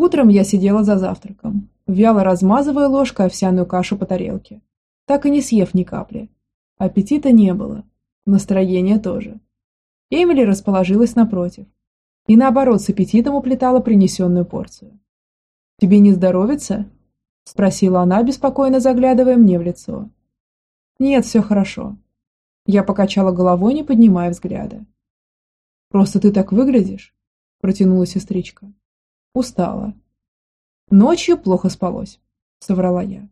Утром я сидела за завтраком, вяло размазывая ложкой овсяную кашу по тарелке, так и не съев ни капли. Аппетита не было, настроения тоже. Эмили расположилась напротив и наоборот с аппетитом уплетала принесенную порцию. «Тебе не здоровится?» – спросила она, беспокойно заглядывая мне в лицо. «Нет, все хорошо». Я покачала головой, не поднимая взгляда. «Просто ты так выглядишь?» – протянула сестричка. «Устала». «Ночью плохо спалось», – соврала я.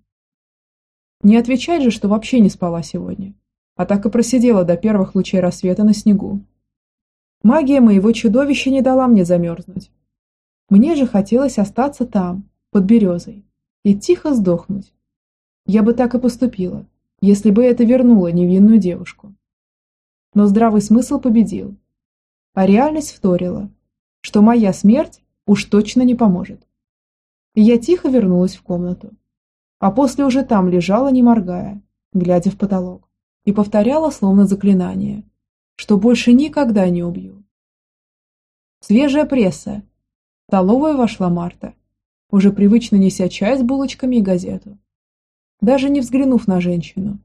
Не отвечать же, что вообще не спала сегодня, а так и просидела до первых лучей рассвета на снегу. Магия моего чудовища не дала мне замерзнуть. Мне же хотелось остаться там, под березой, и тихо сдохнуть. Я бы так и поступила, если бы это вернуло невинную девушку. Но здравый смысл победил, а реальность вторила, что моя смерть уж точно не поможет. Я тихо вернулась в комнату, а после уже там лежала, не моргая, глядя в потолок, и повторяла словно заклинание, что больше никогда не убью. Свежая пресса. В столовую вошла Марта, уже привычно неся чай с булочками и газету. Даже не взглянув на женщину,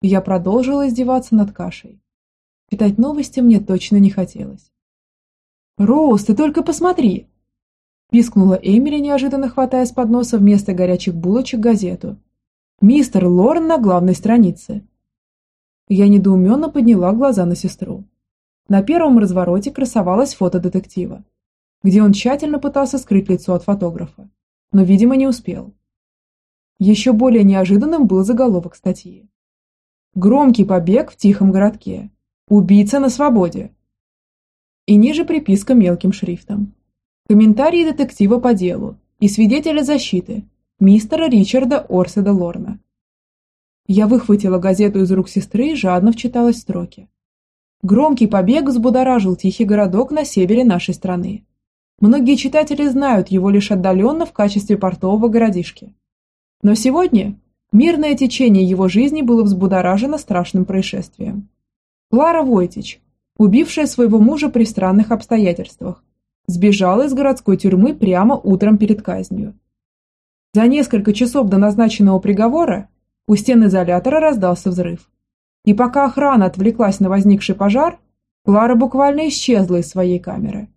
я продолжила издеваться над кашей. Читать новости мне точно не хотелось. «Роуз, ты только посмотри!» Пискнула Эмили, неожиданно хватая с подноса вместо горячих булочек газету. «Мистер Лорн на главной странице!» Я недоуменно подняла глаза на сестру. На первом развороте красовалось фото детектива, где он тщательно пытался скрыть лицо от фотографа, но, видимо, не успел. Еще более неожиданным был заголовок статьи. Громкий побег в тихом городке. Убийца на свободе. И ниже приписка мелким шрифтом. Комментарии детектива по делу и свидетеля защиты мистера Ричарда Орседа Лорна. Я выхватила газету из рук сестры и жадно вчиталась в строки. Громкий побег взбудоражил тихий городок на севере нашей страны. Многие читатели знают его лишь отдаленно в качестве портового городишки. Но сегодня Мирное течение его жизни было взбудоражено страшным происшествием. Клара Войтич, убившая своего мужа при странных обстоятельствах, сбежала из городской тюрьмы прямо утром перед казнью. За несколько часов до назначенного приговора у стен изолятора раздался взрыв. И пока охрана отвлеклась на возникший пожар, Клара буквально исчезла из своей камеры.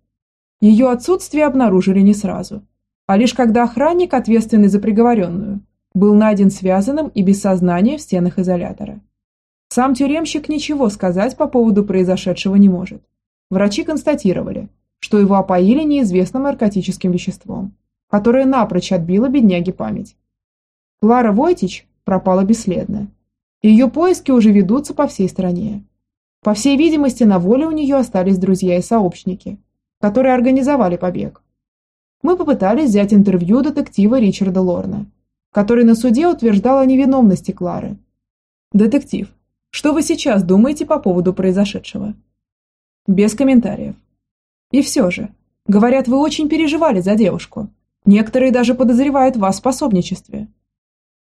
Ее отсутствие обнаружили не сразу, а лишь когда охранник, ответственный за приговоренную, был найден связанным и без сознания в стенах изолятора. Сам тюремщик ничего сказать по поводу произошедшего не может. Врачи констатировали, что его опоили неизвестным наркотическим веществом, которое напрочь отбило бедняге память. Клара Войтич пропала бесследно. Ее поиски уже ведутся по всей стране. По всей видимости, на воле у нее остались друзья и сообщники, которые организовали побег. Мы попытались взять интервью детектива Ричарда Лорна, который на суде утверждал о невиновности Клары. Детектив, что вы сейчас думаете по поводу произошедшего? Без комментариев. И все же, говорят, вы очень переживали за девушку. Некоторые даже подозревают вас в пособничестве.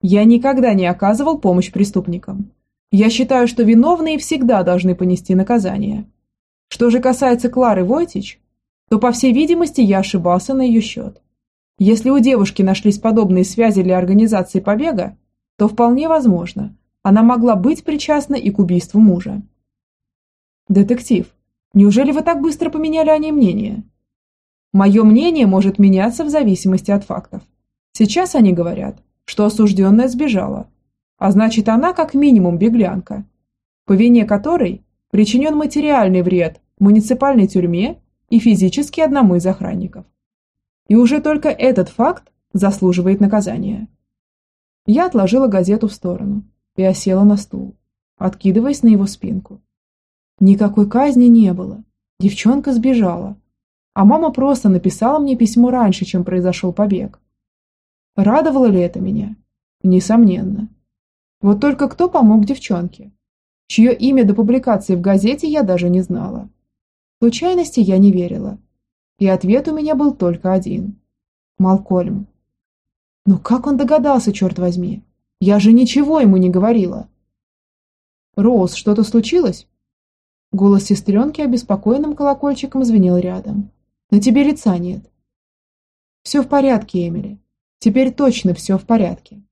Я никогда не оказывал помощь преступникам. Я считаю, что виновные всегда должны понести наказание. Что же касается Клары Войтич, то, по всей видимости, я ошибался на ее счет. Если у девушки нашлись подобные связи для организации побега, то вполне возможно, она могла быть причастна и к убийству мужа. Детектив, неужели вы так быстро поменяли о ней мнение? Мое мнение может меняться в зависимости от фактов. Сейчас они говорят, что осужденная сбежала, а значит она как минимум беглянка, по вине которой причинен материальный вред муниципальной тюрьме и физически одному из охранников. И уже только этот факт заслуживает наказания. Я отложила газету в сторону и осела на стул, откидываясь на его спинку. Никакой казни не было. Девчонка сбежала. А мама просто написала мне письмо раньше, чем произошел побег. Радовало ли это меня? Несомненно. Вот только кто помог девчонке? Чье имя до публикации в газете я даже не знала. Случайности я не верила и ответ у меня был только один. Малкольм. Но как он догадался, черт возьми? Я же ничего ему не говорила. Роуз, что-то случилось? Голос сестренки обеспокоенным колокольчиком звенел рядом. На тебе лица нет. Все в порядке, Эмили. Теперь точно все в порядке.